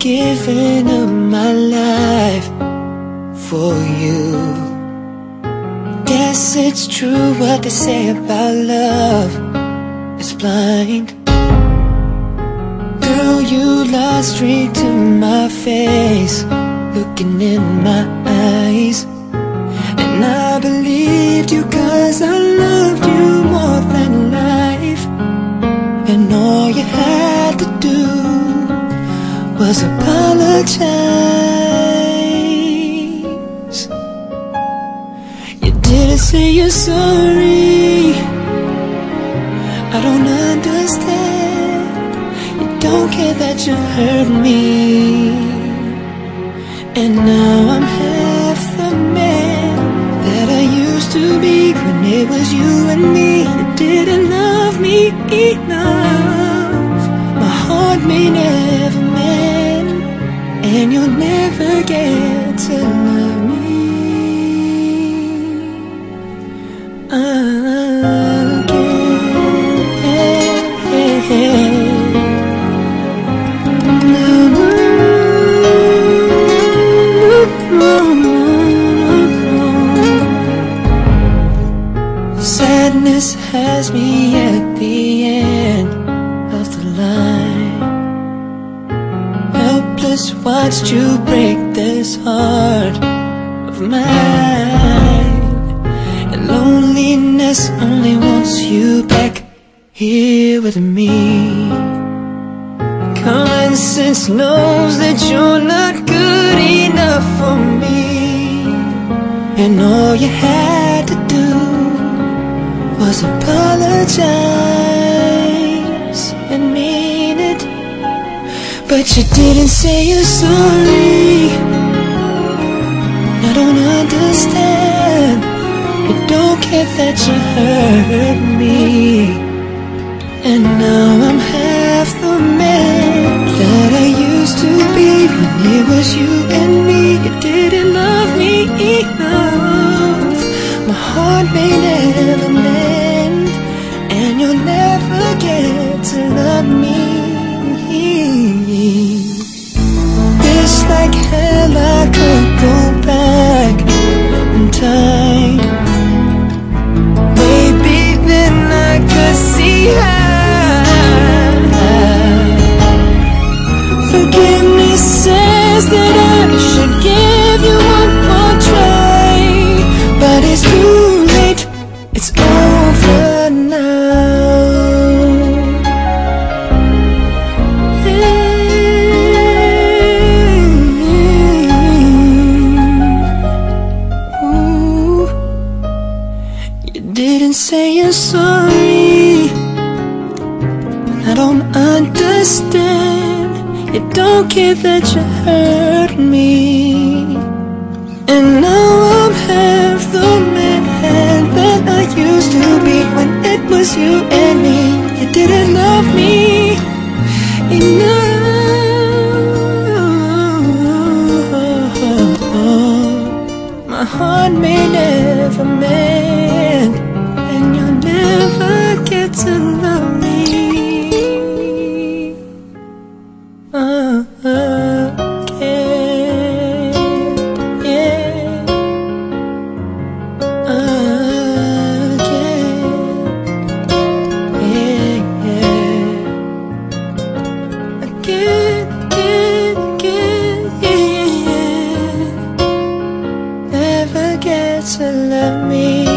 given up my life for you. Guess it's true what they say about love. It's blind. Girl, you lied straight to my face, looking in my eyes. And I believed you cause was apologize. You didn't say you're sorry. I don't understand. You don't care that you hurt me. And now I'm half the man that I used to be when it was you and me. You didn't love me enough. My heart may never and you'll never get to love me again. Sadness has me Helpless, watched you break this heart of mine. And loneliness only wants you back here with me. Common sense knows that you're not good enough for me. And all you had to do was apologize But you didn't say you're sorry. I don't understand. You don't care that you hurt me. And now I'm half the man that I used to be when it was you and me. You didn't love me enough. My heart may never mend, sorry. I don't understand. You don't care that you hurt me. And now to love me.